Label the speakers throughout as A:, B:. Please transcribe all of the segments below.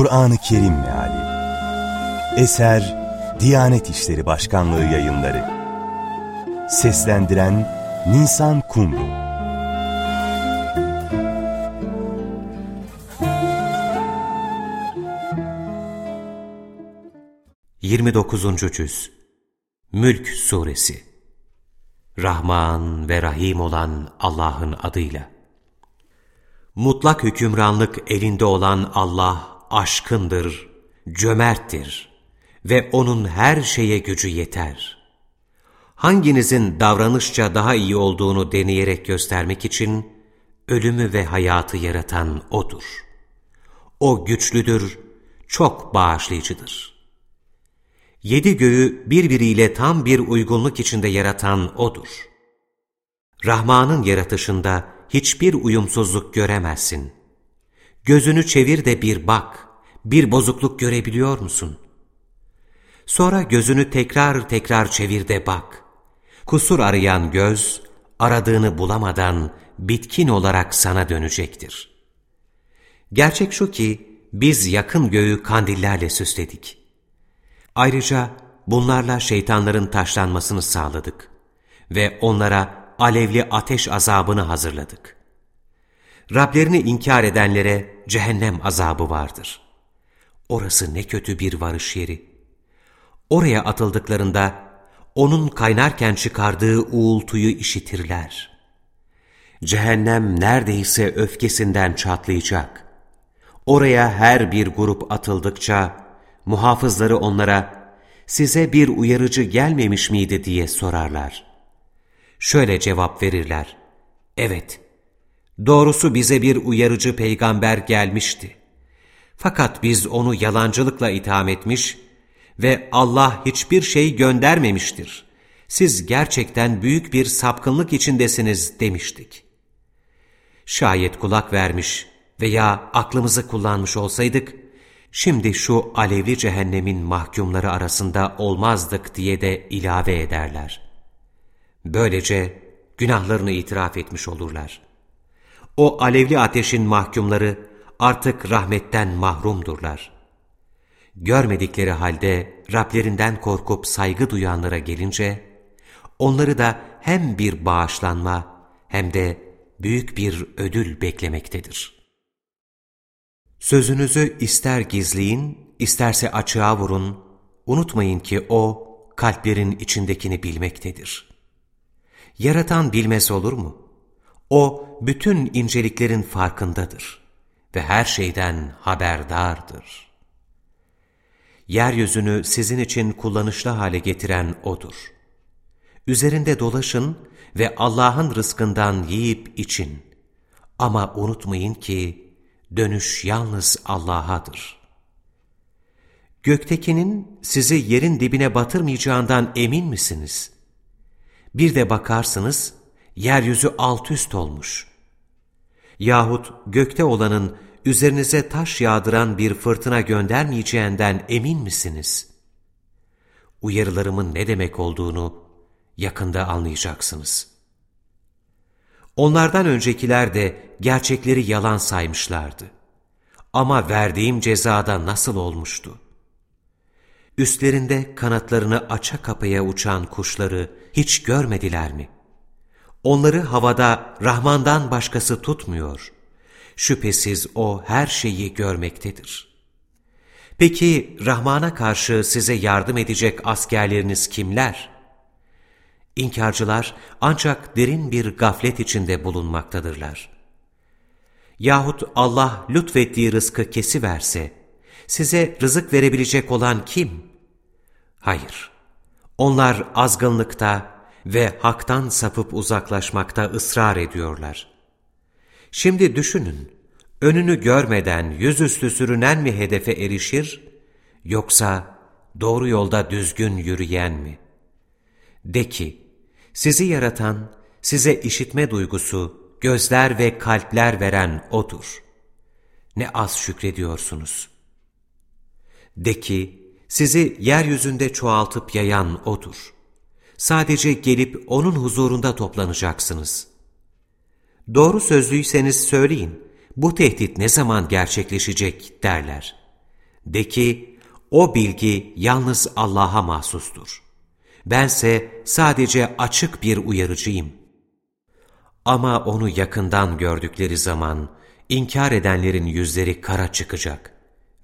A: Kur'an-ı Kerim Meali. Eser Diyanet İşleri Başkanlığı Yayınları. Seslendiren Nisan Kumru.
B: 29. Cüz. Mülk Suresi. Rahman ve Rahim olan Allah'ın adıyla. Mutlak hükümranlık elinde olan Allah aşkındır, cömerttir ve O'nun her şeye gücü yeter. Hanginizin davranışça daha iyi olduğunu deneyerek göstermek için ölümü ve hayatı yaratan O'dur. O güçlüdür, çok bağışlayıcıdır. Yedi göğü birbiriyle tam bir uygunluk içinde yaratan O'dur. Rahman'ın yaratışında hiçbir uyumsuzluk göremezsin. Gözünü çevir de bir bak, bir bozukluk görebiliyor musun? Sonra gözünü tekrar tekrar çevir de bak. Kusur arayan göz, aradığını bulamadan bitkin olarak sana dönecektir. Gerçek şu ki, biz yakın göğü kandillerle süsledik. Ayrıca bunlarla şeytanların taşlanmasını sağladık ve onlara alevli ateş azabını hazırladık. Rablerini inkar edenlere cehennem azabı vardır. Orası ne kötü bir varış yeri. Oraya atıldıklarında onun kaynarken çıkardığı uğultuyu işitirler. Cehennem neredeyse öfkesinden çatlayacak. Oraya her bir grup atıldıkça muhafızları onlara size bir uyarıcı gelmemiş miydi diye sorarlar. Şöyle cevap verirler. Evet, Doğrusu bize bir uyarıcı peygamber gelmişti. Fakat biz onu yalancılıkla itham etmiş ve Allah hiçbir şey göndermemiştir. Siz gerçekten büyük bir sapkınlık içindesiniz demiştik. Şayet kulak vermiş veya aklımızı kullanmış olsaydık, şimdi şu alevli cehennemin mahkumları arasında olmazdık diye de ilave ederler. Böylece günahlarını itiraf etmiş olurlar.'' O alevli ateşin mahkumları artık rahmetten mahrumdurlar. Görmedikleri halde Rablerinden korkup saygı duyanlara gelince, onları da hem bir bağışlanma hem de büyük bir ödül beklemektedir. Sözünüzü ister gizleyin, isterse açığa vurun, unutmayın ki O, kalplerin içindekini bilmektedir. Yaratan bilmez olur mu? O bütün inceliklerin farkındadır ve her şeyden haberdardır. Yeryüzünü sizin için kullanışlı hale getiren O'dur. Üzerinde dolaşın ve Allah'ın rızkından yiyip için. Ama unutmayın ki dönüş yalnız Allah'adır. Göktekinin sizi yerin dibine batırmayacağından emin misiniz? Bir de bakarsınız, yeryüzü alt üst olmuş. Yahut gökte olanın üzerinize taş yağdıran bir fırtına göndermeyeceğinden emin misiniz? Uyarılarımın ne demek olduğunu yakında anlayacaksınız. Onlardan öncekiler de gerçekleri yalan saymışlardı. Ama verdiğim cezada nasıl olmuştu? Üstlerinde kanatlarını aça kapıya uçan kuşları hiç görmediler mi?'' Onları havada Rahman'dan başkası tutmuyor. Şüphesiz O her şeyi görmektedir. Peki Rahman'a karşı size yardım edecek askerleriniz kimler? İnkarcılar ancak derin bir gaflet içinde bulunmaktadırlar. Yahut Allah lütfettiği rızkı kesiverse, size rızık verebilecek olan kim? Hayır, onlar azgınlıkta, ve haktan sapıp uzaklaşmakta ısrar ediyorlar. Şimdi düşünün, önünü görmeden yüzüstü sürünen mi hedefe erişir, yoksa doğru yolda düzgün yürüyen mi? De ki, sizi yaratan, size işitme duygusu, gözler ve kalpler veren O'dur. Ne az şükrediyorsunuz. De ki, sizi yeryüzünde çoğaltıp yayan O'dur. Sadece gelip O'nun huzurunda toplanacaksınız. Doğru sözlüyseniz söyleyin, bu tehdit ne zaman gerçekleşecek derler. De ki, o bilgi yalnız Allah'a mahsustur. Bense sadece açık bir uyarıcıyım. Ama onu yakından gördükleri zaman, inkar edenlerin yüzleri kara çıkacak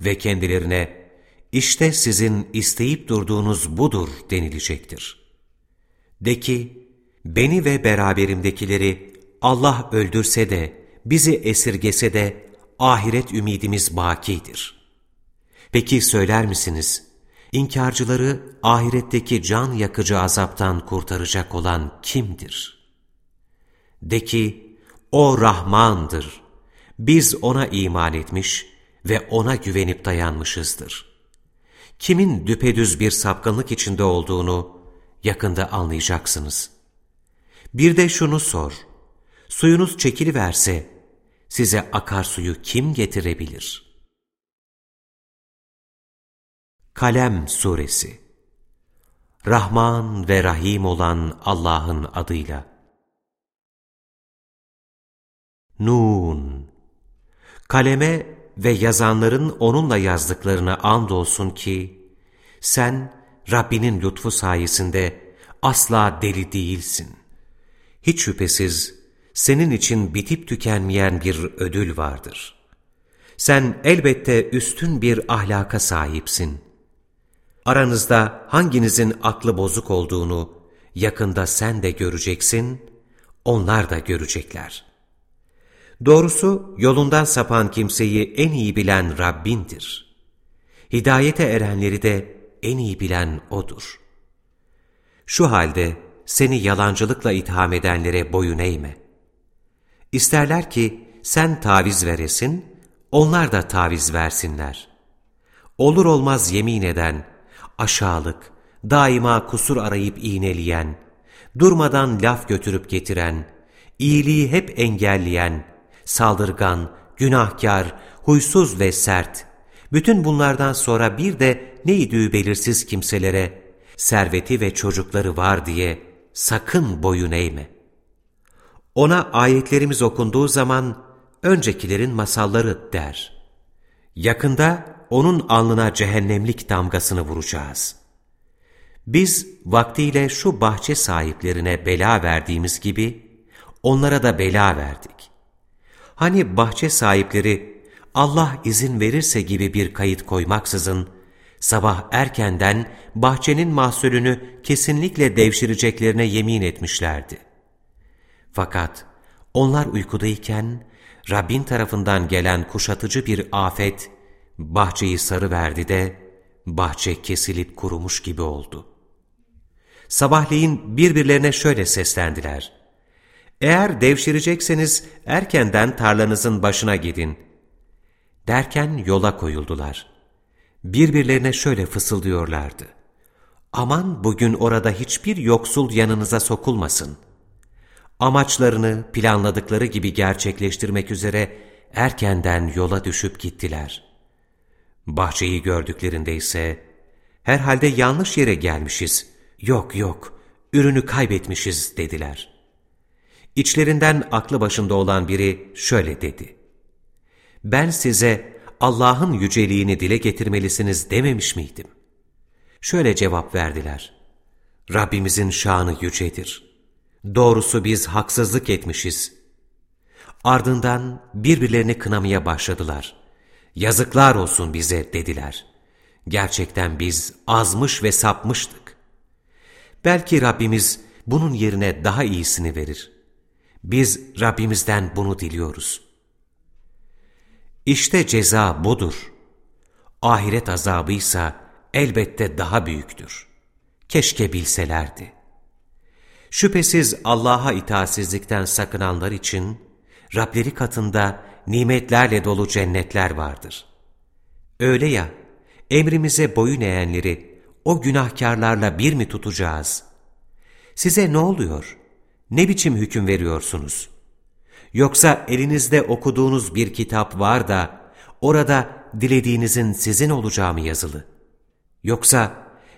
B: ve kendilerine, işte sizin isteyip durduğunuz budur denilecektir. De ki, beni ve beraberimdekileri Allah öldürse de, bizi esirgese de ahiret ümidimiz bakidir. Peki söyler misiniz, inkarcıları ahiretteki can yakıcı azaptan kurtaracak olan kimdir? De ki, o Rahmandır. Biz ona iman etmiş ve ona güvenip dayanmışızdır. Kimin düpedüz bir sapkınlık içinde olduğunu yakında anlayacaksınız. Bir de şunu sor, suyunuz çekiliverse, size akarsuyu kim getirebilir? Kalem Suresi Rahman ve Rahim olan Allah'ın adıyla Nun Kaleme ve yazanların onunla yazdıklarına andolsun ki, sen Rabbinin lütfu sayesinde asla deli değilsin. Hiç şüphesiz senin için bitip tükenmeyen bir ödül vardır. Sen elbette üstün bir ahlaka sahipsin. Aranızda hanginizin aklı bozuk olduğunu yakında sen de göreceksin, onlar da görecekler. Doğrusu yolundan sapan kimseyi en iyi bilen Rabbindir. Hidayete erenleri de en iyi bilen O'dur. Şu halde seni yalancılıkla itham edenlere boyun eğme. İsterler ki sen taviz veresin, onlar da taviz versinler. Olur olmaz yemin eden, aşağılık, daima kusur arayıp iğneleyen, durmadan laf götürüp getiren, iyiliği hep engelleyen, saldırgan, günahkar, huysuz ve sert, bütün bunlardan sonra bir de neydi belirsiz kimselere, serveti ve çocukları var diye sakın boyun eğme. Ona ayetlerimiz okunduğu zaman öncekilerin masalları der. Yakında onun alnına cehennemlik damgasını vuracağız. Biz vaktiyle şu bahçe sahiplerine bela verdiğimiz gibi onlara da bela verdik. Hani bahçe sahipleri Allah izin verirse gibi bir kayıt koymaksızın sabah erkenden bahçenin mahsulünü kesinlikle devşireceklerine yemin etmişlerdi. Fakat onlar uykudayken Rabbin tarafından gelen kuşatıcı bir afet bahçeyi sarı verdi de bahçe kesilip kurumuş gibi oldu. Sabahleyin birbirlerine şöyle seslendiler. Eğer devşirecekseniz erkenden tarlanızın başına gidin. Derken yola koyuldular. Birbirlerine şöyle fısıldıyorlardı. Aman bugün orada hiçbir yoksul yanınıza sokulmasın. Amaçlarını planladıkları gibi gerçekleştirmek üzere erkenden yola düşüp gittiler. Bahçeyi gördüklerinde ise, herhalde yanlış yere gelmişiz, yok yok, ürünü kaybetmişiz dediler. İçlerinden aklı başında olan biri şöyle dedi. Ben size Allah'ın yüceliğini dile getirmelisiniz dememiş miydim? Şöyle cevap verdiler. Rabbimizin şanı yücedir. Doğrusu biz haksızlık etmişiz. Ardından birbirlerini kınamaya başladılar. Yazıklar olsun bize dediler. Gerçekten biz azmış ve sapmıştık. Belki Rabbimiz bunun yerine daha iyisini verir. Biz Rabbimizden bunu diliyoruz. İşte ceza budur. Ahiret azabıysa elbette daha büyüktür. Keşke bilselerdi. Şüphesiz Allah'a itaatsizlikten sakınanlar için Rableri katında nimetlerle dolu cennetler vardır. Öyle ya, emrimize boyun eğenleri o günahkarlarla bir mi tutacağız? Size ne oluyor? Ne biçim hüküm veriyorsunuz? Yoksa elinizde okuduğunuz bir kitap var da orada dilediğinizin sizin olacağı mı yazılı? Yoksa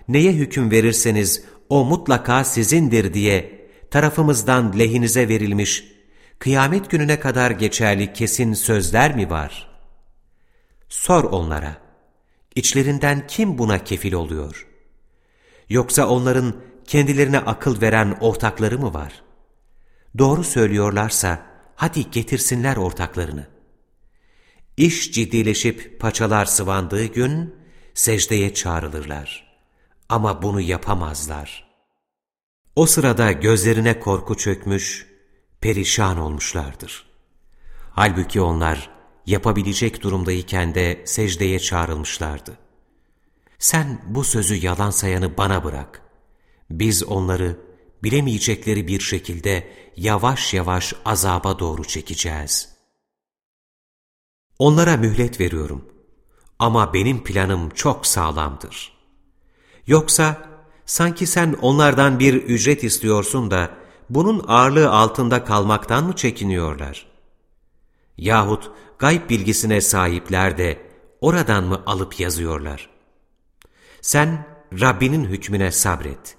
B: neye hüküm verirseniz o mutlaka sizindir diye tarafımızdan lehinize verilmiş, kıyamet gününe kadar geçerli kesin sözler mi var? Sor onlara, içlerinden kim buna kefil oluyor? Yoksa onların kendilerine akıl veren ortakları mı var? Doğru söylüyorlarsa hadi getirsinler ortaklarını. İş ciddileşip paçalar sıvandığı gün secdeye çağrılırlar. Ama bunu yapamazlar. O sırada gözlerine korku çökmüş, perişan olmuşlardır. Halbuki onlar yapabilecek durumdayken de secdeye çağrılmışlardı. Sen bu sözü yalan sayanı bana bırak. Biz onları bilemeyecekleri bir şekilde yavaş yavaş azaba doğru çekeceğiz. Onlara mühlet veriyorum ama benim planım çok sağlamdır. Yoksa sanki sen onlardan bir ücret istiyorsun da bunun ağırlığı altında kalmaktan mı çekiniyorlar? Yahut gayb bilgisine sahipler de oradan mı alıp yazıyorlar? Sen Rabbinin hükmüne sabret.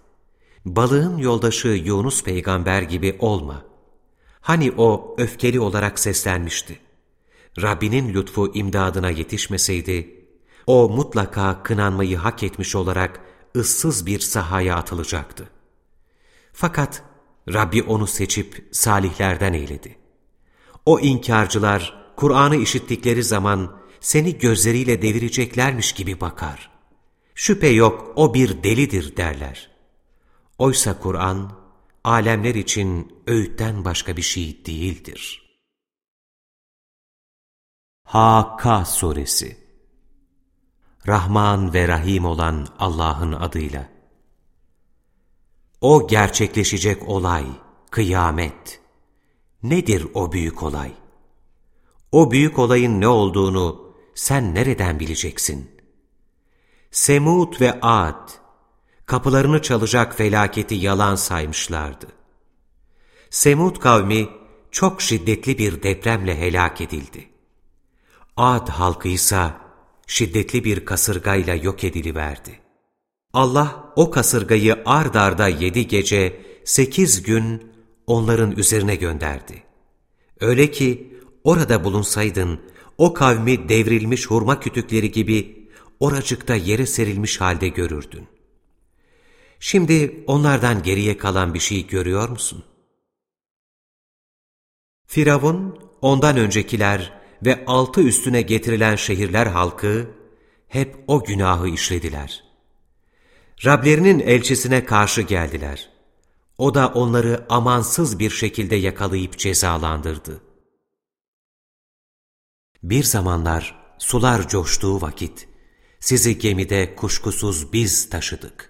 B: Balığın yoldaşı Yunus peygamber gibi olma. Hani o öfkeli olarak seslenmişti. Rabbinin lütfu imdadına yetişmeseydi, o mutlaka kınanmayı hak etmiş olarak ıssız bir sahaya atılacaktı. Fakat Rabbi onu seçip salihlerden eyledi. O inkarcılar Kur'an'ı işittikleri zaman seni gözleriyle devireceklermiş gibi bakar. Şüphe yok o bir delidir derler. Oysa Kur'an, alemler için öğütten başka bir şey değildir. Hakka Suresi Rahman ve Rahim olan Allah'ın adıyla. O gerçekleşecek olay, kıyamet. Nedir o büyük olay? O büyük olayın ne olduğunu sen nereden bileceksin? Semud ve Ad, kapılarını çalacak felaketi yalan saymışlardı. Semud kavmi çok şiddetli bir depremle helak edildi. Ad halkı ise şiddetli bir kasırgayla yok ediliverdi. Allah o kasırgayı ard arda yedi gece, sekiz gün onların üzerine gönderdi. Öyle ki orada bulunsaydın, o kavmi devrilmiş hurma kütükleri gibi oracıkta yere serilmiş halde görürdün. Şimdi onlardan geriye kalan bir şey görüyor musun? Firavun, ondan öncekiler ve altı üstüne getirilen şehirler halkı hep o günahı işlediler. Rablerinin elçisine karşı geldiler. O da onları amansız bir şekilde yakalayıp cezalandırdı. Bir zamanlar sular coştuğu vakit sizi gemide kuşkusuz biz taşıdık.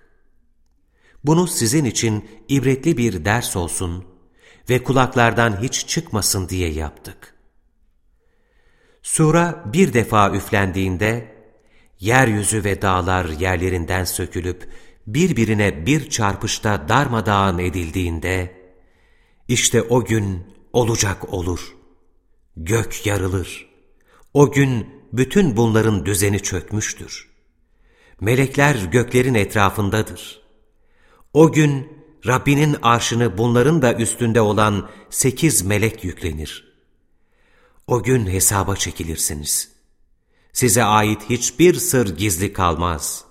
B: Bunu sizin için ibretli bir ders olsun ve kulaklardan hiç çıkmasın diye yaptık. Sura bir defa üflendiğinde, yeryüzü ve dağlar yerlerinden sökülüp birbirine bir çarpışta darmadağın edildiğinde, işte o gün olacak olur. Gök yarılır. O gün bütün bunların düzeni çökmüştür. Melekler göklerin etrafındadır. O gün Rabbinin arşını bunların da üstünde olan sekiz melek yüklenir. O gün hesaba çekilirsiniz. Size ait hiçbir sır gizli kalmaz.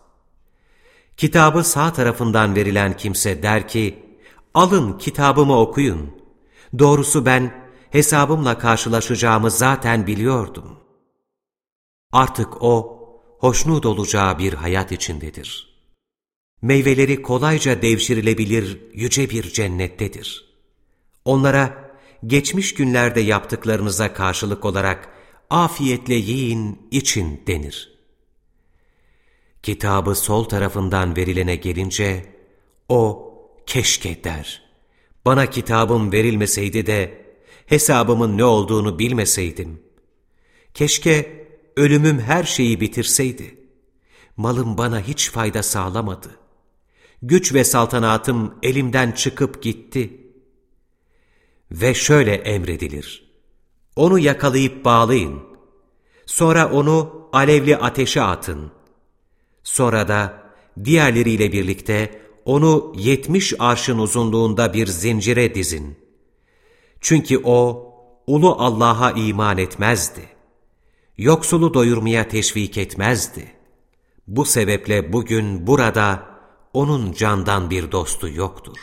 B: Kitabı sağ tarafından verilen kimse der ki, alın kitabımı okuyun. Doğrusu ben hesabımla karşılaşacağımı zaten biliyordum. Artık o, hoşnut olacağı bir hayat içindedir. Meyveleri kolayca devşirilebilir yüce bir cennettedir. Onlara, geçmiş günlerde yaptıklarınıza karşılık olarak afiyetle yiyin, için denir. Kitabı sol tarafından verilene gelince, o keşke der. Bana kitabım verilmeseydi de, hesabımın ne olduğunu bilmeseydim. Keşke ölümüm her şeyi bitirseydi. Malım bana hiç fayda sağlamadı. Güç ve saltanatım elimden çıkıp gitti.'' Ve şöyle emredilir. Onu yakalayıp bağlayın. Sonra onu alevli ateşe atın. Sonra da diğerleriyle birlikte onu yetmiş arşın uzunluğunda bir zincire dizin. Çünkü o, ulu Allah'a iman etmezdi. Yoksulu doyurmaya teşvik etmezdi. Bu sebeple bugün burada onun candan bir dostu yoktur.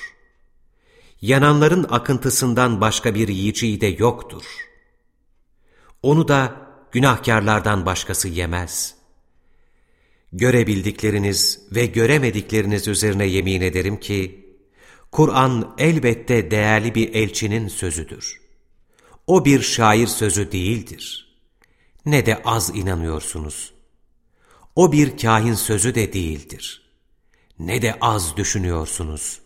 B: Yananların akıntısından başka bir yiyeceği de yoktur. Onu da günahkarlardan başkası yemez. Görebildikleriniz ve göremedikleriniz üzerine yemin ederim ki, Kur'an elbette değerli bir elçinin sözüdür. O bir şair sözü değildir. Ne de az inanıyorsunuz. O bir kahin sözü de değildir. Ne de az düşünüyorsunuz.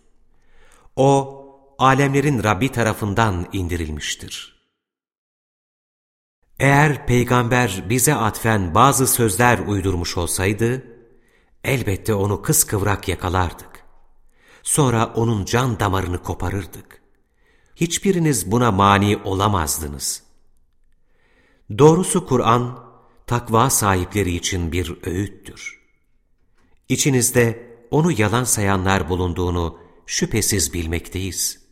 B: O, alemlerin Rabbi tarafından indirilmiştir. Eğer peygamber bize atfen bazı sözler uydurmuş olsaydı, elbette onu kıskıvrak yakalardık. Sonra onun can damarını koparırdık. Hiçbiriniz buna mani olamazdınız. Doğrusu Kur'an, takva sahipleri için bir öğüttür. İçinizde onu yalan sayanlar bulunduğunu şüphesiz bilmekteyiz.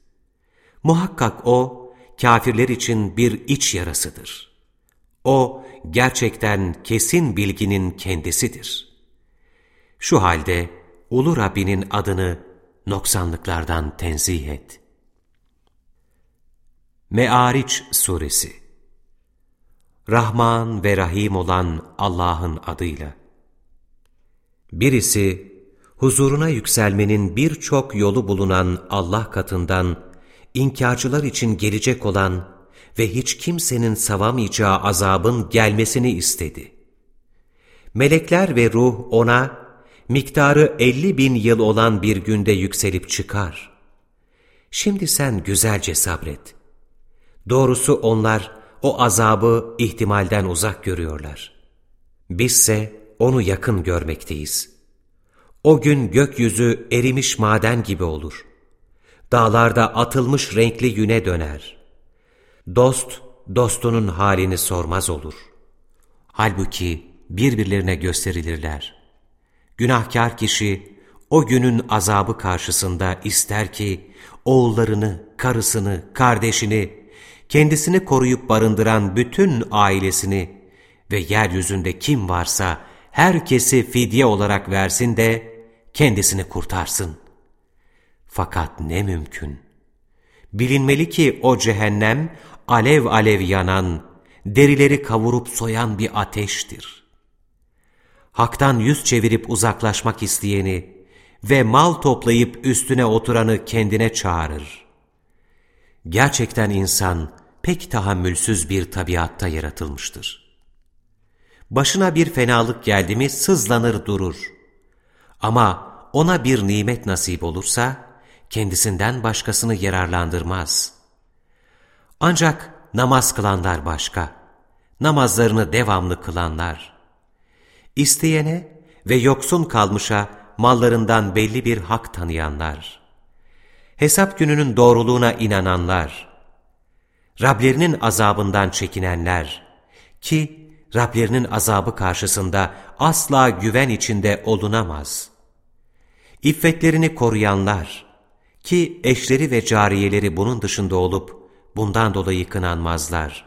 B: Muhakkak o, kafirler için bir iç yarasıdır. O, gerçekten kesin bilginin kendisidir. Şu halde, Ulu Rabbinin adını noksanlıklardan tenzih et. Me'ariç Suresi Rahman ve Rahim olan Allah'ın adıyla. Birisi, huzuruna yükselmenin birçok yolu bulunan Allah katından, inkarcılar için gelecek olan ve hiç kimsenin savamayacağı azabın gelmesini istedi. Melekler ve ruh ona, miktarı elli bin yıl olan bir günde yükselip çıkar. Şimdi sen güzelce sabret. Doğrusu onlar o azabı ihtimalden uzak görüyorlar. Bizse onu yakın görmekteyiz. O gün gökyüzü erimiş maden gibi olur. Dağlarda atılmış renkli yüne döner. Dost, dostunun halini sormaz olur. Halbuki birbirlerine gösterilirler. Günahkar kişi o günün azabı karşısında ister ki oğullarını, karısını, kardeşini, kendisini koruyup barındıran bütün ailesini ve yeryüzünde kim varsa herkesi fidye olarak versin de kendisini kurtarsın. Fakat ne mümkün. Bilinmeli ki o cehennem alev alev yanan, derileri kavurup soyan bir ateştir haktan yüz çevirip uzaklaşmak isteyeni ve mal toplayıp üstüne oturanı kendine çağırır. Gerçekten insan pek tahammülsüz bir tabiatta yaratılmıştır. Başına bir fenalık geldi mi sızlanır durur. Ama ona bir nimet nasip olursa kendisinden başkasını yararlandırmaz. Ancak namaz kılanlar başka, namazlarını devamlı kılanlar, İsteyene ve yoksun kalmışa mallarından belli bir hak tanıyanlar, hesap gününün doğruluğuna inananlar, Rablerinin azabından çekinenler ki Rablerinin azabı karşısında asla güven içinde olunamaz. İffetlerini koruyanlar ki eşleri ve cariyeleri bunun dışında olup bundan dolayı kınanmazlar.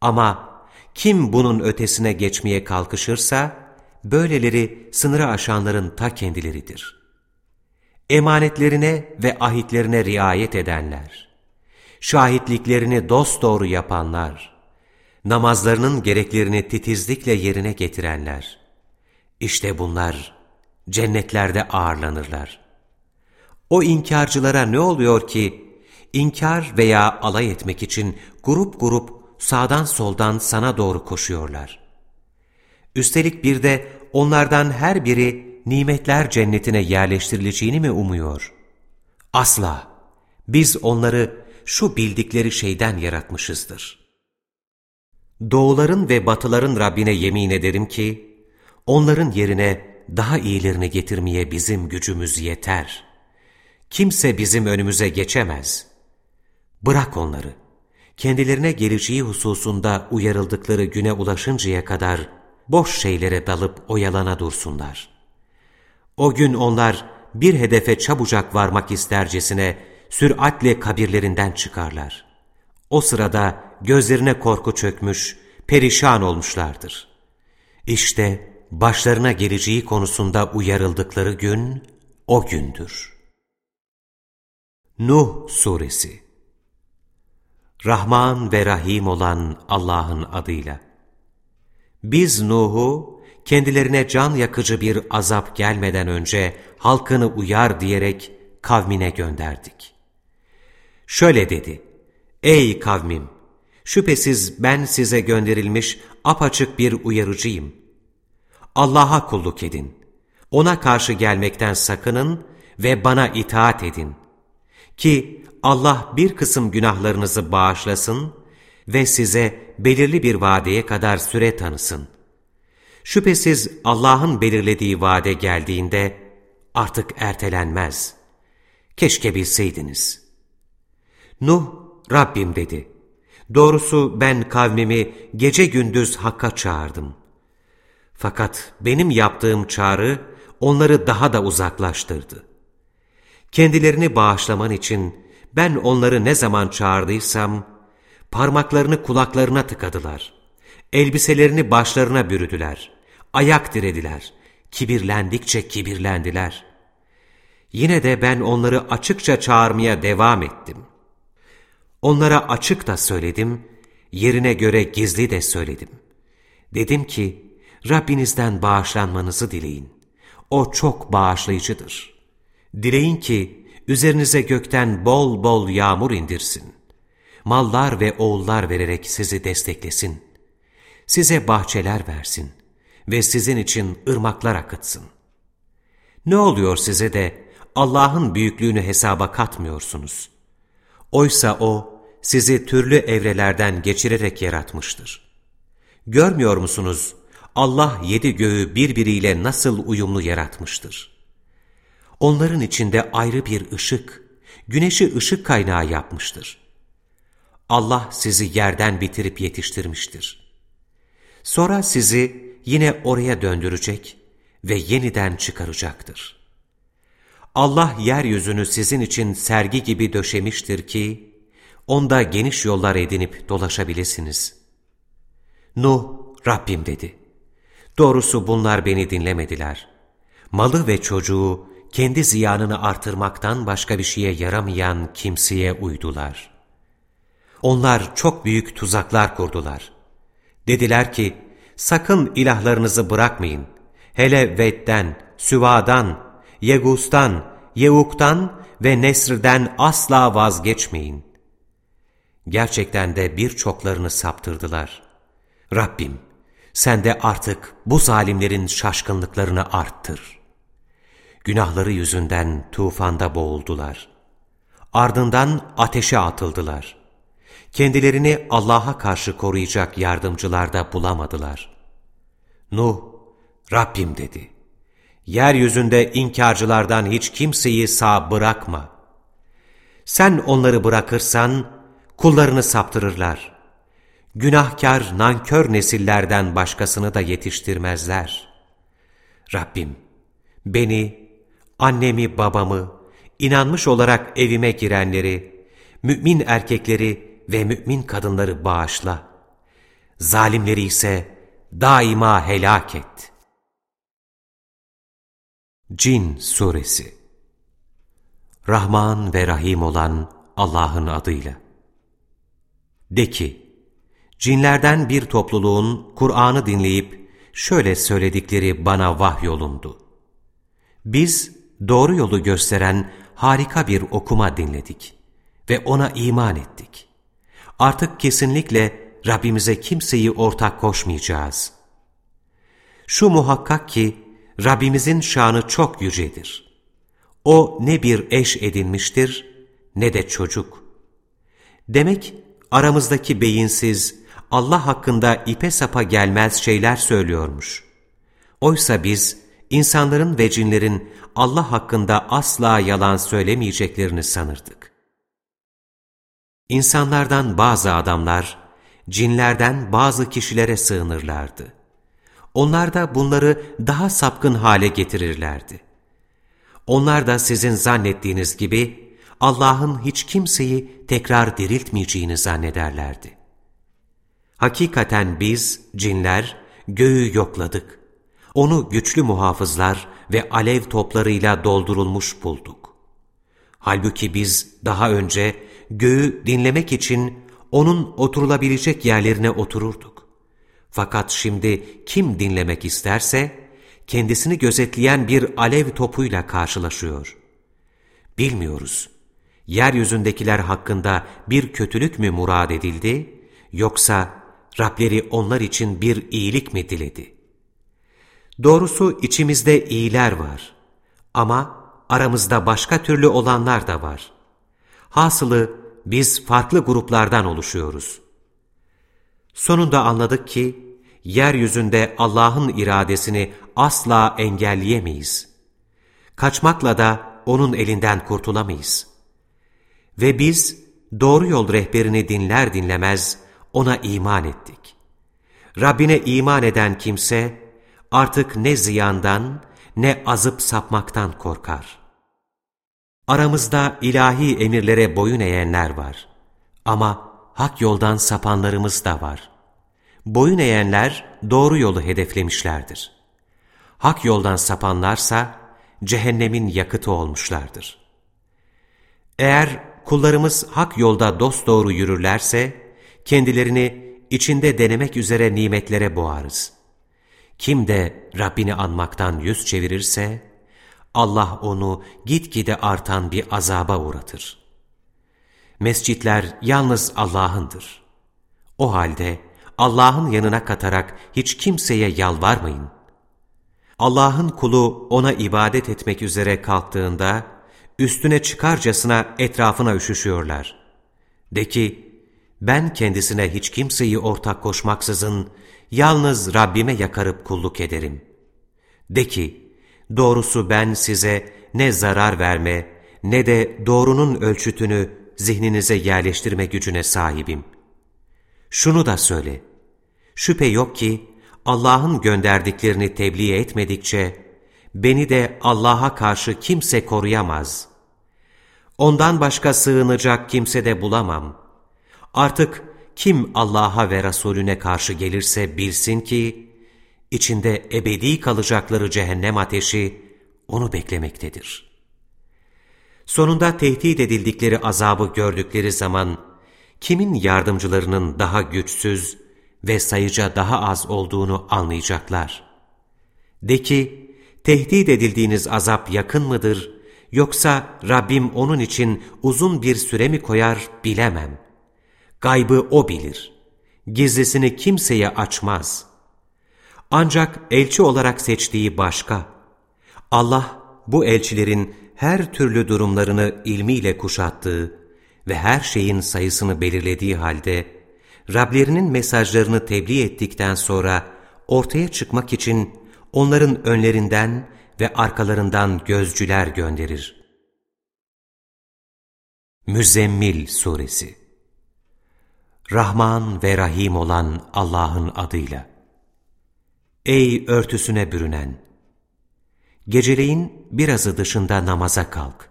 B: Ama kim bunun ötesine geçmeye kalkışırsa, böyleleri sınırı aşanların ta kendileridir. Emanetlerine ve ahitlerine riayet edenler, şahitliklerini dosdoğru yapanlar, namazlarının gereklerini titizlikle yerine getirenler, işte bunlar cennetlerde ağırlanırlar. O inkarcılara ne oluyor ki, inkar veya alay etmek için grup grup sağdan soldan sana doğru koşuyorlar. Üstelik bir de onlardan her biri nimetler cennetine yerleştirileceğini mi umuyor? Asla! Biz onları şu bildikleri şeyden yaratmışızdır. Doğuların ve batıların Rabbine yemin ederim ki, onların yerine daha iyilerini getirmeye bizim gücümüz yeter. Kimse bizim önümüze geçemez. Bırak onları. Kendilerine geleceği hususunda uyarıldıkları güne ulaşıncaya kadar boş şeylere dalıp oyalana dursunlar. O gün onlar bir hedefe çabucak varmak istercesine süratle kabirlerinden çıkarlar. O sırada gözlerine korku çökmüş, perişan olmuşlardır. İşte başlarına geleceği konusunda uyarıldıkları gün o gündür. Nuh Suresi Rahman ve Rahim olan Allah'ın adıyla. Biz Nuh'u kendilerine can yakıcı bir azap gelmeden önce halkını uyar diyerek kavmine gönderdik. Şöyle dedi, Ey kavmim! Şüphesiz ben size gönderilmiş apaçık bir uyarıcıyım. Allah'a kulluk edin. Ona karşı gelmekten sakının ve bana itaat edin. Ki Allah bir kısım günahlarınızı bağışlasın ve size belirli bir vadeye kadar süre tanısın. Şüphesiz Allah'ın belirlediği vade geldiğinde artık ertelenmez. Keşke bilseydiniz. Nuh, Rabbim dedi. Doğrusu ben kavmimi gece gündüz Hakk'a çağırdım. Fakat benim yaptığım çağrı onları daha da uzaklaştırdı. Kendilerini bağışlaman için ben onları ne zaman çağırdıysam, parmaklarını kulaklarına tıkadılar. Elbiselerini başlarına bürüdüler. Ayak dirediler. Kibirlendikçe kibirlendiler. Yine de ben onları açıkça çağırmaya devam ettim. Onlara açık da söyledim, yerine göre gizli de söyledim. Dedim ki, Rabbinizden bağışlanmanızı dileyin. O çok bağışlayıcıdır. Dileyin ki, üzerinize gökten bol bol yağmur indirsin. Mallar ve oğullar vererek sizi desteklesin. Size bahçeler versin ve sizin için ırmaklar akıtsın. Ne oluyor size de Allah'ın büyüklüğünü hesaba katmıyorsunuz? Oysa O, sizi türlü evrelerden geçirerek yaratmıştır. Görmüyor musunuz, Allah yedi göğü birbiriyle nasıl uyumlu yaratmıştır? Onların içinde ayrı bir ışık, güneşi ışık kaynağı yapmıştır. Allah sizi yerden bitirip yetiştirmiştir. Sonra sizi yine oraya döndürecek ve yeniden çıkaracaktır. Allah yeryüzünü sizin için sergi gibi döşemiştir ki, onda geniş yollar edinip dolaşabilirsiniz. Nuh, Rabbim dedi. Doğrusu bunlar beni dinlemediler. Malı ve çocuğu kendi ziyanını artırmaktan başka bir şeye yaramayan kimseye uydular. Onlar çok büyük tuzaklar kurdular. Dediler ki, sakın ilahlarınızı bırakmayın. Hele Ved'den, Süva'dan, Yegus'tan, Yevuk'tan ve Nesr'den asla vazgeçmeyin. Gerçekten de birçoklarını saptırdılar. Rabbim, sen de artık bu zalimlerin şaşkınlıklarını arttır. Günahları yüzünden tufanda boğuldular. Ardından ateşe atıldılar. Kendilerini Allah'a karşı koruyacak yardımcılar da bulamadılar. Nuh, Rabbim dedi. Yeryüzünde inkarcılardan hiç kimseyi sağ bırakma. Sen onları bırakırsan kullarını saptırırlar. Günahkar, nankör nesillerden başkasını da yetiştirmezler. Rabbim, beni, annemi, babamı, inanmış olarak evime girenleri, mümin erkekleri ve mümin kadınları bağışla. Zalimleri ise daima helak et. Cin Suresi Rahman ve Rahim olan Allah'ın adıyla. De ki, cinlerden bir topluluğun Kur'an'ı dinleyip şöyle söyledikleri bana vahyolundu. Biz doğru yolu gösteren harika bir okuma dinledik ve ona iman ettik. Artık kesinlikle Rabbimize kimseyi ortak koşmayacağız. Şu muhakkak ki Rabbimizin şanı çok yücedir. O ne bir eş edinmiştir ne de çocuk. Demek aramızdaki beyinsiz, Allah hakkında ipe sapa gelmez şeyler söylüyormuş. Oysa biz insanların ve cinlerin Allah hakkında asla yalan söylemeyeceklerini sanırdık. İnsanlardan bazı adamlar, cinlerden bazı kişilere sığınırlardı. Onlar da bunları daha sapkın hale getirirlerdi. Onlar da sizin zannettiğiniz gibi Allah'ın hiç kimseyi tekrar diriltmeyeceğini zannederlerdi. Hakikaten biz, cinler, göğü yokladık. Onu güçlü muhafızlar ve alev toplarıyla doldurulmuş bulduk. Halbuki biz daha önce göğü dinlemek için onun oturulabilecek yerlerine otururduk. Fakat şimdi kim dinlemek isterse kendisini gözetleyen bir alev topuyla karşılaşıyor. Bilmiyoruz. Yeryüzündekiler hakkında bir kötülük mü murad edildi, yoksa Rableri onlar için bir iyilik mi diledi? Doğrusu içimizde iyiler var ama aramızda başka türlü olanlar da var. Hasılı biz farklı gruplardan oluşuyoruz. Sonunda anladık ki, yeryüzünde Allah'ın iradesini asla engelleyemeyiz. Kaçmakla da O'nun elinden kurtulamayız. Ve biz doğru yol rehberini dinler dinlemez O'na iman ettik. Rabbine iman eden kimse artık ne ziyandan ne azıp sapmaktan korkar. Aramızda ilahi emirlere boyun eğenler var. Ama hak yoldan sapanlarımız da var. Boyun eğenler doğru yolu hedeflemişlerdir. Hak yoldan sapanlarsa cehennemin yakıtı olmuşlardır. Eğer kullarımız hak yolda dosdoğru yürürlerse, kendilerini içinde denemek üzere nimetlere boğarız. Kim de Rabbini anmaktan yüz çevirirse, Allah onu gitgide artan bir azaba uğratır. Mescitler yalnız Allah'ındır. O halde Allah'ın yanına katarak hiç kimseye yalvarmayın. Allah'ın kulu ona ibadet etmek üzere kalktığında, üstüne çıkarcasına etrafına üşüşüyorlar. De ki, ben kendisine hiç kimseyi ortak koşmaksızın, yalnız Rabbime yakarıp kulluk ederim. De ki, doğrusu ben size ne zarar verme, ne de doğrunun ölçütünü zihninize yerleştirme gücüne sahibim. Şunu da söyle, şüphe yok ki, Allah'ın gönderdiklerini tebliğ etmedikçe, beni de Allah'a karşı kimse koruyamaz. Ondan başka sığınacak kimse de bulamam. Artık kim Allah'a ve Resulüne karşı gelirse bilsin ki, içinde ebedi kalacakları cehennem ateşi onu beklemektedir. Sonunda tehdit edildikleri azabı gördükleri zaman, kimin yardımcılarının daha güçsüz ve sayıca daha az olduğunu anlayacaklar. De ki, tehdit edildiğiniz azap yakın mıdır, yoksa Rabbim onun için uzun bir süre mi koyar bilemem. Gaybı O bilir. Gizlisini kimseye açmaz. Ancak elçi olarak seçtiği başka. Allah bu elçilerin her türlü durumlarını ilmiyle kuşattığı ve her şeyin sayısını belirlediği halde, Rablerinin mesajlarını tebliğ ettikten sonra ortaya çıkmak için onların önlerinden ve arkalarından gözcüler gönderir. Müzzemmil Suresi Rahman ve Rahim olan Allah'ın adıyla Ey örtüsüne bürünen! Geceleyin birazı dışında namaza kalk.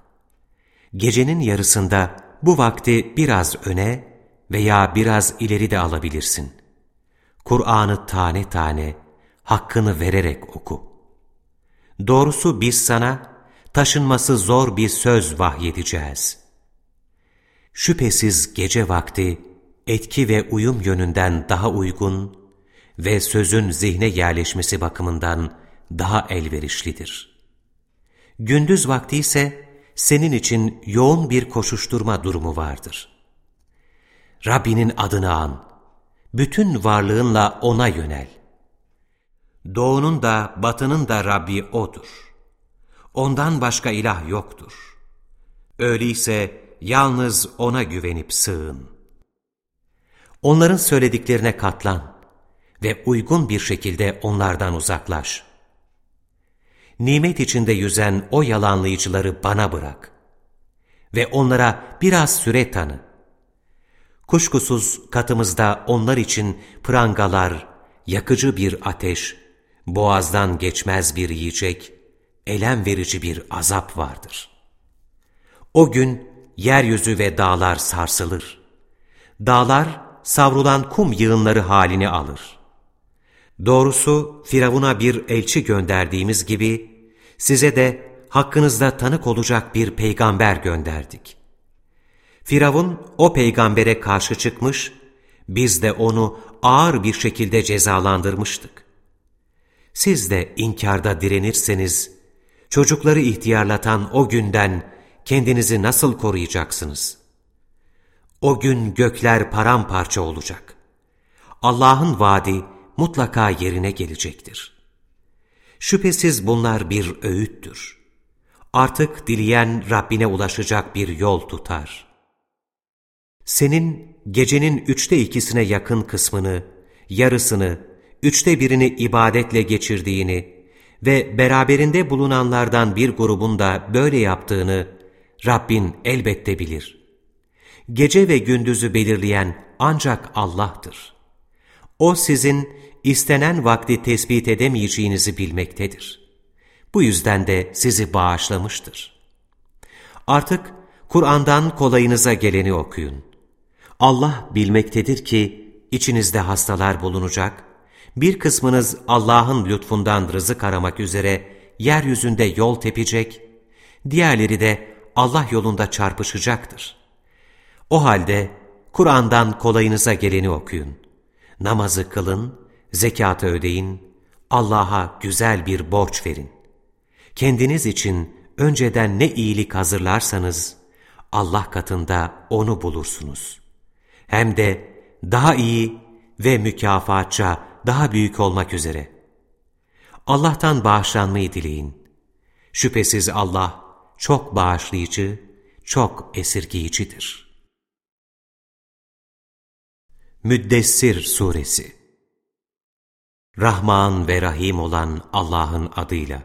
B: Gecenin yarısında bu vakti biraz öne veya biraz ileri de alabilirsin. Kur'an'ı tane tane, hakkını vererek oku. Doğrusu biz sana taşınması zor bir söz vahyedeceğiz. Şüphesiz gece vakti etki ve uyum yönünden daha uygun ve sözün zihne yerleşmesi bakımından daha elverişlidir. Gündüz vakti ise senin için yoğun bir koşuşturma durumu vardır. Rabbinin adını an, bütün varlığınla O'na yönel. Doğunun da batının da Rabbi O'dur. Ondan başka ilah yoktur. Öyleyse yalnız O'na güvenip sığın. Onların söylediklerine katlan ve uygun bir şekilde onlardan uzaklaş. Nimet içinde yüzen o yalanlayıcıları bana bırak ve onlara biraz süre tanı. Kuşkusuz katımızda onlar için prangalar, yakıcı bir ateş, boğazdan geçmez bir yiyecek, elem verici bir azap vardır. O gün yeryüzü ve dağlar sarsılır. Dağlar savrulan kum yığınları halini alır. Doğrusu Firavun'a bir elçi gönderdiğimiz gibi size de hakkınızda tanık olacak bir peygamber gönderdik. Firavun o peygambere karşı çıkmış, biz de onu ağır bir şekilde cezalandırmıştık. Siz de inkarda direnirseniz, çocukları ihtiyarlatan o günden kendinizi nasıl koruyacaksınız? O gün gökler paramparça olacak. Allah'ın vaadi mutlaka yerine gelecektir. Şüphesiz bunlar bir öğüttür. Artık dileyen Rabbine ulaşacak bir yol tutar. Senin gecenin üçte ikisine yakın kısmını, yarısını, üçte birini ibadetle geçirdiğini ve beraberinde bulunanlardan bir grubun da böyle yaptığını Rabbin elbette bilir. Gece ve gündüzü belirleyen ancak Allah'tır. O sizin istenen vakti tespit edemeyeceğinizi bilmektedir. Bu yüzden de sizi bağışlamıştır. Artık Kur'an'dan kolayınıza geleni okuyun. Allah bilmektedir ki içinizde hastalar bulunacak, bir kısmınız Allah'ın lütfundan rızık aramak üzere yeryüzünde yol tepecek, diğerleri de Allah yolunda çarpışacaktır. O halde Kur'an'dan kolayınıza geleni okuyun. Namazı kılın, zekatı ödeyin, Allah'a güzel bir borç verin. Kendiniz için önceden ne iyilik hazırlarsanız, Allah katında onu bulursunuz. Hem de daha iyi ve mükafatça daha büyük olmak üzere. Allah'tan bağışlanmayı dileyin. Şüphesiz Allah çok bağışlayıcı, çok esirgeyicidir. Müddessir Suresi Rahman ve Rahim olan Allah'ın adıyla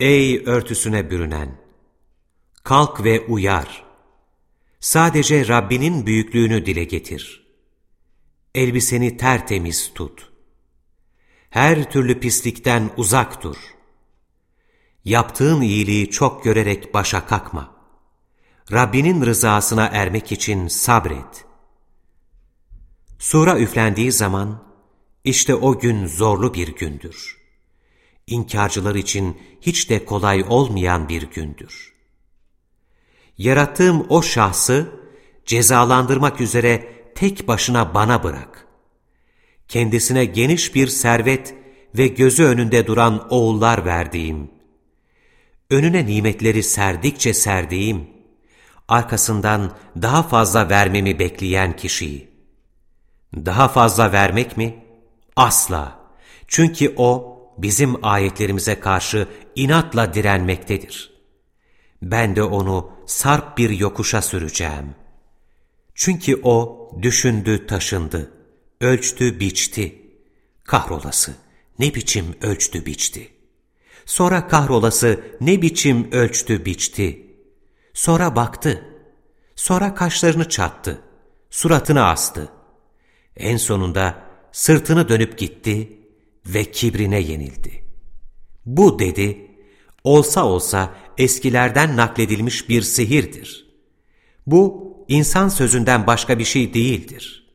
B: Ey örtüsüne bürünen! Kalk ve uyar! Sadece Rabbinin büyüklüğünü dile getir. Elbiseni tertemiz tut. Her türlü pislikten uzak dur. Yaptığın iyiliği çok görerek başa kakma. Rabbinin rızasına ermek için sabret. Sura üflendiği zaman, işte o gün zorlu bir gündür. İnkarcılar için hiç de kolay olmayan bir gündür. Yarattığım o şahsı cezalandırmak üzere tek başına bana bırak. Kendisine geniş bir servet ve gözü önünde duran oğullar verdiğim, önüne nimetleri serdikçe serdiğim, arkasından daha fazla vermemi bekleyen kişiyi. Daha fazla vermek mi? Asla. Çünkü o bizim ayetlerimize karşı inatla direnmektedir. Ben de onu sarp bir yokuşa süreceğim. Çünkü o düşündü taşındı, ölçtü biçti. Kahrolası ne biçim ölçtü biçti. Sonra kahrolası ne biçim ölçtü biçti. Sonra baktı. Sonra kaşlarını çattı. Suratını astı. En sonunda sırtını dönüp gitti ve kibrine yenildi. Bu dedi, olsa olsa eskilerden nakledilmiş bir sihirdir. Bu insan sözünden başka bir şey değildir.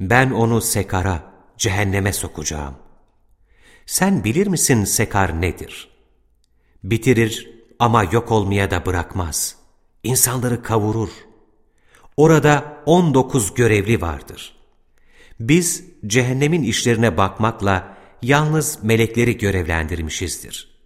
B: Ben onu sekara, cehenneme sokacağım. Sen bilir misin sekar nedir? Bitirir ama yok olmaya da bırakmaz. İnsanları kavurur. Orada on dokuz görevli vardır. Biz cehennemin işlerine bakmakla yalnız melekleri görevlendirmişizdir.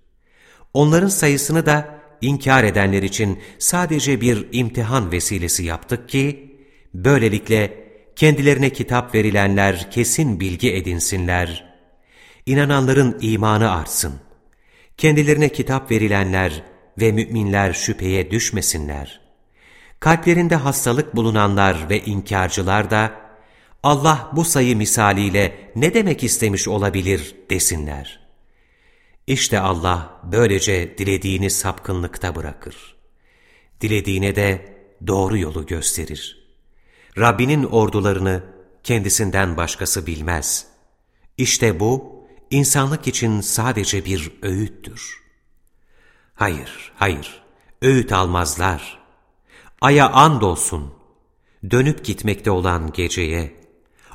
B: Onların sayısını da inkar edenler için sadece bir imtihan vesilesi yaptık ki, böylelikle kendilerine kitap verilenler kesin bilgi edinsinler, inananların imanı artsın, kendilerine kitap verilenler ve müminler şüpheye düşmesinler. Kalplerinde hastalık bulunanlar ve inkarcılar da, Allah bu sayı misaliyle ne demek istemiş olabilir desinler. İşte Allah böylece dilediğini sapkınlıkta bırakır. Dilediğine de doğru yolu gösterir. Rabbinin ordularını kendisinden başkası bilmez. İşte bu, insanlık için sadece bir öğüttür. Hayır, hayır, öğüt almazlar. Aya and olsun, dönüp gitmekte olan geceye,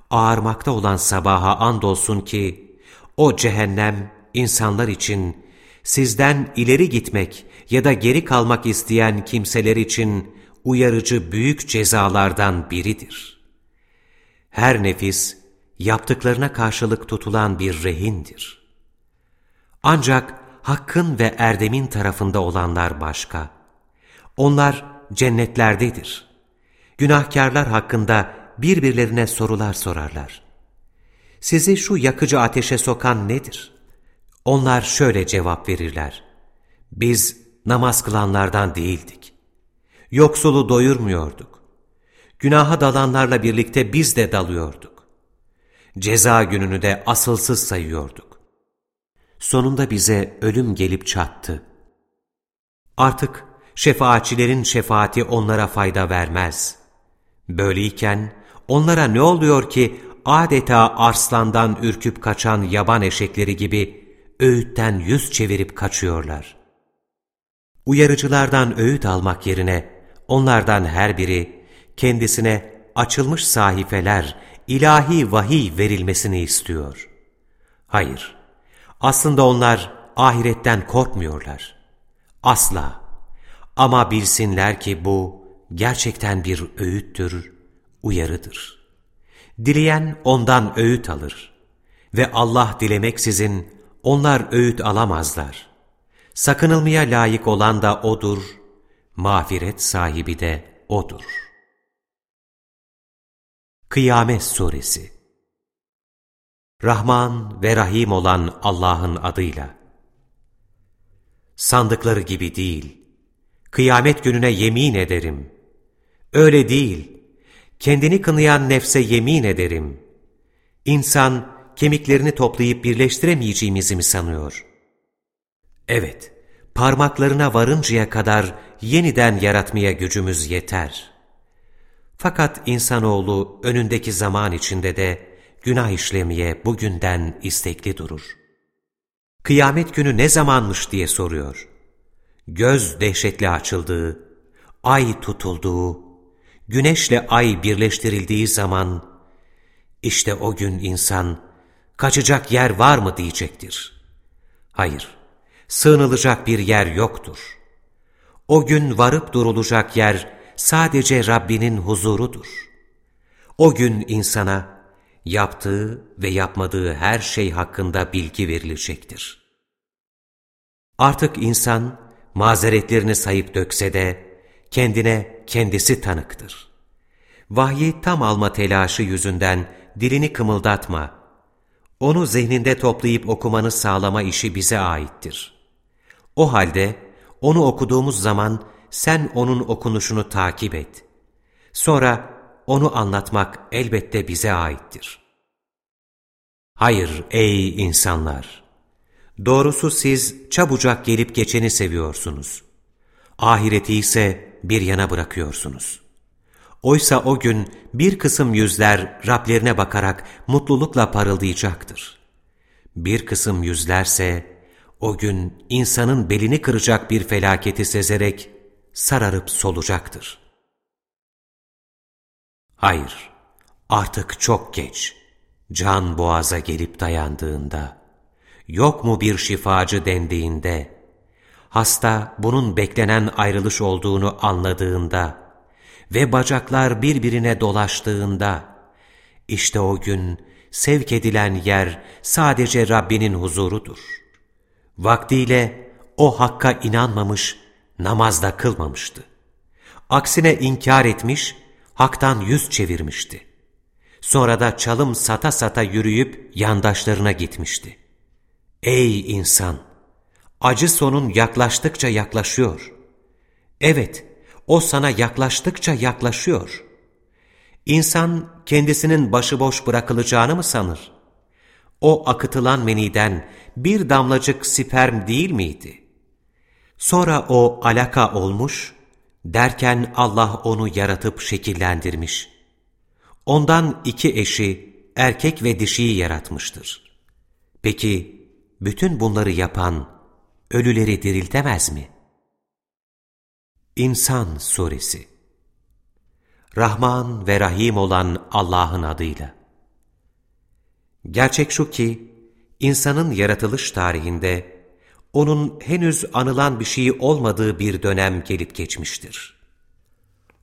B: ağarmakta olan sabaha andolsun ki, o cehennem insanlar için, sizden ileri gitmek ya da geri kalmak isteyen kimseler için uyarıcı büyük cezalardan biridir. Her nefis, yaptıklarına karşılık tutulan bir rehindir. Ancak hakkın ve erdemin tarafında olanlar başka. Onlar cennetlerdedir. Günahkarlar hakkında birbirlerine sorular sorarlar. Sizi şu yakıcı ateşe sokan nedir? Onlar şöyle cevap verirler. Biz namaz kılanlardan değildik. Yoksulu doyurmuyorduk. Günaha dalanlarla birlikte biz de dalıyorduk. Ceza gününü de asılsız sayıyorduk. Sonunda bize ölüm gelip çattı. Artık şefaatçilerin şefaati onlara fayda vermez. Böyleyken onlara ne oluyor ki adeta arslandan ürküp kaçan yaban eşekleri gibi öğütten yüz çevirip kaçıyorlar. Uyarıcılardan öğüt almak yerine onlardan her biri kendisine açılmış sahifeler, ilahi vahiy verilmesini istiyor. Hayır, aslında onlar ahiretten korkmuyorlar. Asla. Ama bilsinler ki bu gerçekten bir öğüttür, uyarıdır. Dileyen ondan öğüt alır ve Allah dilemeksizin onlar öğüt alamazlar. Sakınılmaya layık olan da O'dur, mağfiret sahibi de O'dur. Kıyamet Suresi Rahman ve Rahim olan Allah'ın adıyla Sandıkları gibi değil, kıyamet gününe yemin ederim. Öyle değil, kendini kınayan nefse yemin ederim. İnsan kemiklerini toplayıp birleştiremeyeceğimizi mi sanıyor? Evet, parmaklarına varıncaya kadar yeniden yaratmaya gücümüz yeter. Fakat insanoğlu önündeki zaman içinde de günah işlemeye bugünden istekli durur. Kıyamet günü ne zamanmış diye soruyor. Göz dehşetle açıldığı, ay tutulduğu, güneşle ay birleştirildiği zaman, işte o gün insan, kaçacak yer var mı diyecektir. Hayır, sığınılacak bir yer yoktur. O gün varıp durulacak yer sadece Rabbinin huzurudur. O gün insana yaptığı ve yapmadığı her şey hakkında bilgi verilecektir. Artık insan mazeretlerini sayıp dökse de kendine kendisi tanıktır. Vahyi tam alma telaşı yüzünden dilini kımıldatma, onu zihninde toplayıp okumanı sağlama işi bize aittir. O halde onu okuduğumuz zaman sen onun okunuşunu takip et. Sonra onu anlatmak elbette bize aittir. Hayır ey insanlar! Doğrusu siz çabucak gelip geçeni seviyorsunuz. Ahireti ise bir yana bırakıyorsunuz. Oysa o gün bir kısım yüzler Rablerine bakarak mutlulukla parıldayacaktır. Bir kısım yüzlerse o gün insanın belini kıracak bir felaketi sezerek sararıp solacaktır. Hayır, artık çok geç. Can boğaza gelip dayandığında, yok mu bir şifacı dendiğinde, hasta bunun beklenen ayrılış olduğunu anladığında ve bacaklar birbirine dolaştığında, işte o gün sevk edilen yer sadece Rabbinin huzurudur. Vaktiyle o hakka inanmamış, namazda kılmamıştı. Aksine inkar etmiş, haktan yüz çevirmişti. Sonra da çalım sata sata yürüyüp yandaşlarına gitmişti. Ey insan! Acı sonun yaklaştıkça yaklaşıyor. Evet, o sana yaklaştıkça yaklaşıyor. İnsan kendisinin başıboş bırakılacağını mı sanır? O akıtılan meniden bir damlacık sperm değil miydi? Sonra o alaka olmuş, derken Allah onu yaratıp şekillendirmiş. Ondan iki eşi, erkek ve dişiyi yaratmıştır. Peki, bütün bunları yapan, ölüleri diriltemez mi? İnsan Suresi Rahman ve Rahim olan Allah'ın adıyla Gerçek şu ki, insanın yaratılış tarihinde, onun henüz anılan bir şey olmadığı bir dönem gelip geçmiştir.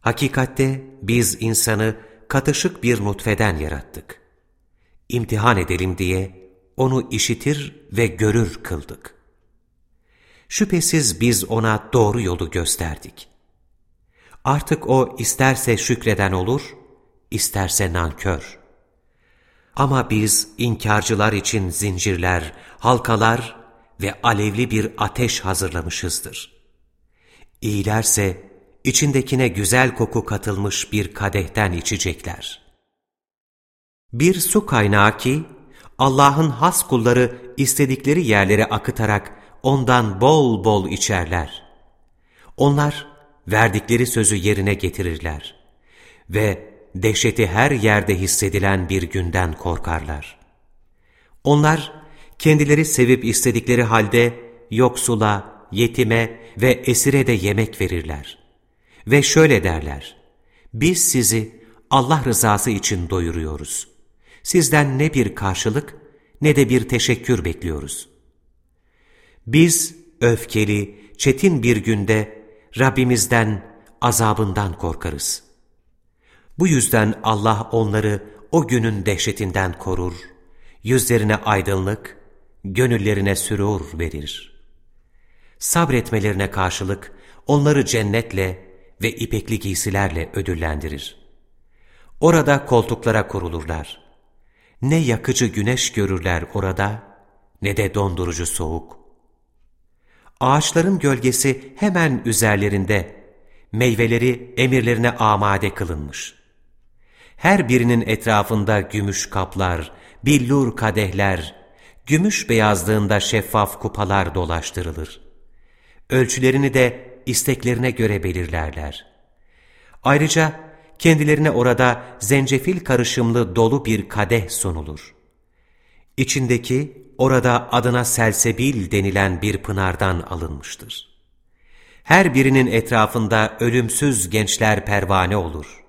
B: Hakikatte biz insanı katışık bir nutfeden yarattık. İmtihan edelim diye onu işitir ve görür kıldık. Şüphesiz biz ona doğru yolu gösterdik. Artık o isterse şükreden olur, isterse nankör. Ama biz inkarcılar için zincirler, halkalar ve alevli bir ateş hazırlamışızdır. İyilerse içindekine güzel koku katılmış bir kadehten içecekler. Bir su kaynağı ki Allah'ın has kulları istedikleri yerlere akıtarak ondan bol bol içerler. Onlar verdikleri sözü yerine getirirler ve dehşeti her yerde hissedilen bir günden korkarlar. Onlar kendileri sevip istedikleri halde yoksula, yetime ve esire de yemek verirler. Ve şöyle derler, biz sizi Allah rızası için doyuruyoruz. Sizden ne bir karşılık ne de bir teşekkür bekliyoruz. Biz öfkeli, çetin bir günde Rabbimizden, azabından korkarız. Bu yüzden Allah onları o günün dehşetinden korur, yüzlerine aydınlık, gönüllerine sürur verir. Sabretmelerine karşılık onları cennetle ve ipekli giysilerle ödüllendirir. Orada koltuklara kurulurlar. Ne yakıcı güneş görürler orada, ne de dondurucu soğuk. Ağaçların gölgesi hemen üzerlerinde, meyveleri emirlerine amade kılınmış. Her birinin etrafında gümüş kaplar, billur kadehler, gümüş beyazlığında şeffaf kupalar dolaştırılır. Ölçülerini de isteklerine göre belirlerler. Ayrıca kendilerine orada zencefil karışımlı dolu bir kadeh sunulur. İçindeki orada adına selsebil denilen bir pınardan alınmıştır. Her birinin etrafında ölümsüz gençler pervane olur.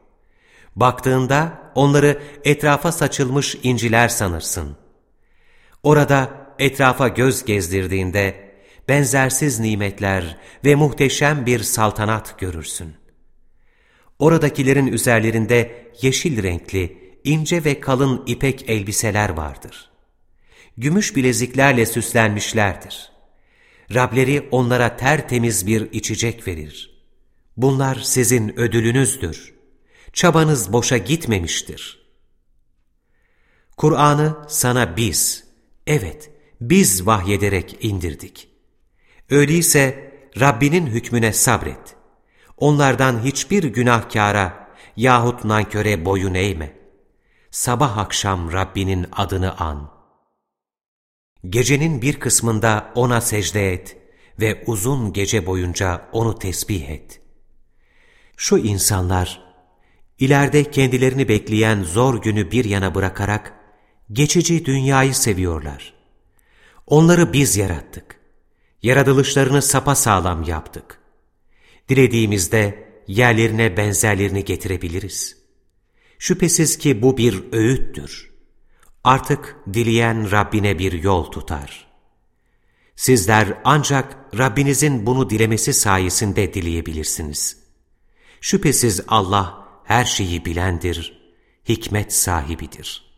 B: Baktığında onları etrafa saçılmış inciler sanırsın. Orada etrafa göz gezdirdiğinde benzersiz nimetler ve muhteşem bir saltanat görürsün. Oradakilerin üzerlerinde yeşil renkli, ince ve kalın ipek elbiseler vardır. Gümüş bileziklerle süslenmişlerdir. Rableri onlara tertemiz bir içecek verir. Bunlar sizin ödülünüzdür. Çabanız boşa gitmemiştir. Kur'an'ı sana biz, evet biz vahyederek indirdik. Öyleyse Rabbinin hükmüne sabret. Onlardan hiçbir günahkara yahut nanköre boyun eğme. Sabah akşam Rabbinin adını an. Gecenin bir kısmında O'na secde et ve uzun gece boyunca O'nu tesbih et. Şu insanlar, ileride kendilerini bekleyen zor günü bir yana bırakarak, geçici dünyayı seviyorlar. Onları biz yarattık. Yaratılışlarını sağlam yaptık. Dilediğimizde yerlerine benzerlerini getirebiliriz. Şüphesiz ki bu bir öğüttür. Artık dileyen Rabbine bir yol tutar. Sizler ancak Rabbinizin bunu dilemesi sayesinde dileyebilirsiniz. Şüphesiz Allah her şeyi bilendir, hikmet sahibidir.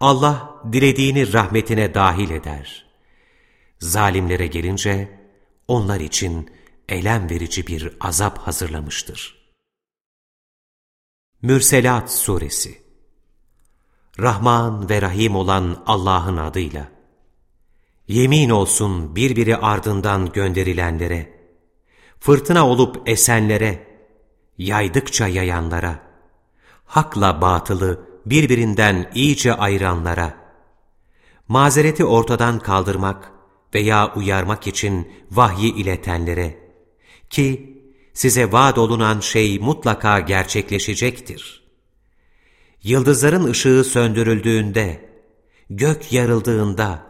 B: Allah dilediğini rahmetine dahil eder. Zalimlere gelince onlar için elem verici bir azap hazırlamıştır. Mürselat Suresi Rahman ve Rahim olan Allah'ın adıyla. Yemin olsun birbiri ardından gönderilenlere, fırtına olup esenlere, yaydıkça yayanlara, hakla batılı birbirinden iyice ayıranlara, mazereti ortadan kaldırmak veya uyarmak için vahyi iletenlere ki size vaat olunan şey mutlaka gerçekleşecektir.'' Yıldızların ışığı söndürüldüğünde, gök yarıldığında,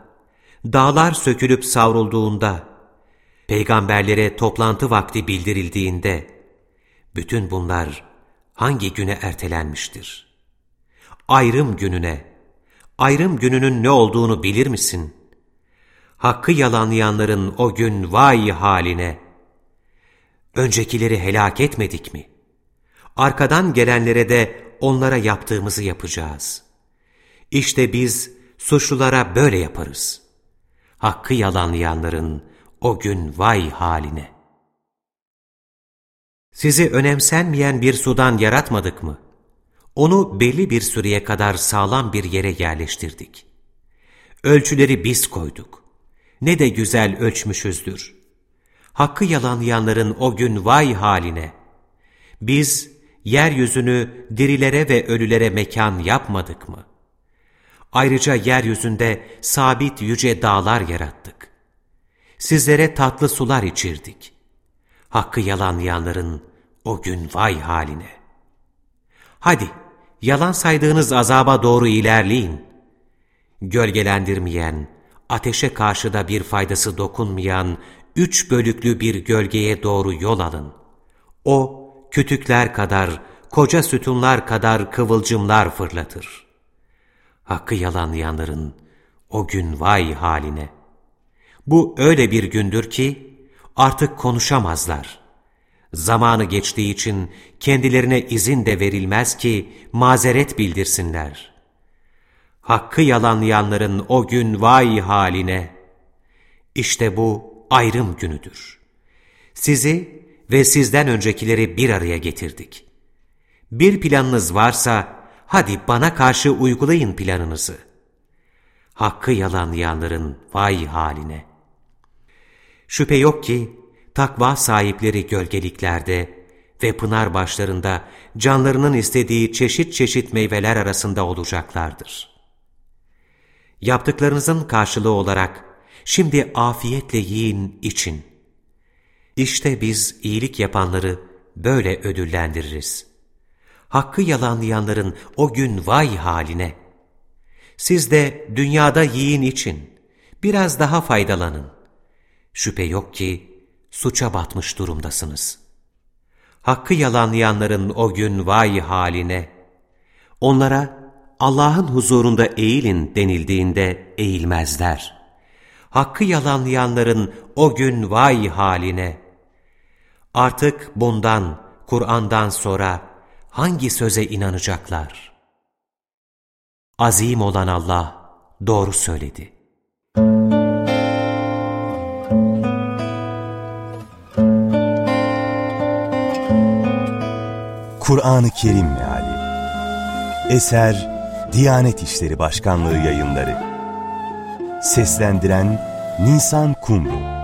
B: dağlar sökülüp savrulduğunda, peygamberlere toplantı vakti bildirildiğinde, bütün bunlar hangi güne ertelenmiştir? Ayrım gününe, ayrım gününün ne olduğunu bilir misin? Hakkı yalanlayanların o gün vay haline. Öncekileri helak etmedik mi? Arkadan gelenlere de onlara yaptığımızı yapacağız. İşte biz suçlulara böyle yaparız. Hakkı yalanlayanların o gün vay haline. Sizi önemsenmeyen bir sudan yaratmadık mı? Onu belli bir süreye kadar sağlam bir yere yerleştirdik. Ölçüleri biz koyduk. Ne de güzel ölçmüşüzdür. Hakkı yalanlayanların o gün vay haline. Biz yeryüzünü dirilere ve ölülere mekan yapmadık mı? Ayrıca yeryüzünde sabit yüce dağlar yarattık. Sizlere tatlı sular içirdik. Hakkı yalanlayanların o gün vay haline. Hadi, yalan saydığınız azaba doğru ilerleyin. Gölgelendirmeyen, ateşe karşı da bir faydası dokunmayan, üç bölüklü bir gölgeye doğru yol alın. O, kütükler kadar, koca sütunlar kadar kıvılcımlar fırlatır. Hakkı yalanlayanların o gün vay haline. Bu öyle bir gündür ki artık konuşamazlar. Zamanı geçtiği için kendilerine izin de verilmez ki mazeret bildirsinler. Hakkı yalanlayanların o gün vay haline. İşte bu ayrım günüdür. Sizi ve sizden öncekileri bir araya getirdik. Bir planınız varsa hadi bana karşı uygulayın planınızı. Hakkı yalanlayanların vay haline. Şüphe yok ki takva sahipleri gölgeliklerde ve pınar başlarında canlarının istediği çeşit çeşit meyveler arasında olacaklardır. Yaptıklarınızın karşılığı olarak şimdi afiyetle yiyin için. İşte biz iyilik yapanları böyle ödüllendiririz. Hakkı yalanlayanların o gün vay haline. Siz de dünyada yiyin için biraz daha faydalanın. Şüphe yok ki suça batmış durumdasınız. Hakkı yalanlayanların o gün vay haline. Onlara Allah'ın huzurunda eğilin denildiğinde eğilmezler. Hakkı yalanlayanların o gün vay haline. Artık bundan, Kur'an'dan sonra hangi söze inanacaklar? Azim olan Allah doğru söyledi.
A: Kur'an-ı Kerim Meali Eser Diyanet İşleri Başkanlığı yayınları Seslendiren Nisan Kumru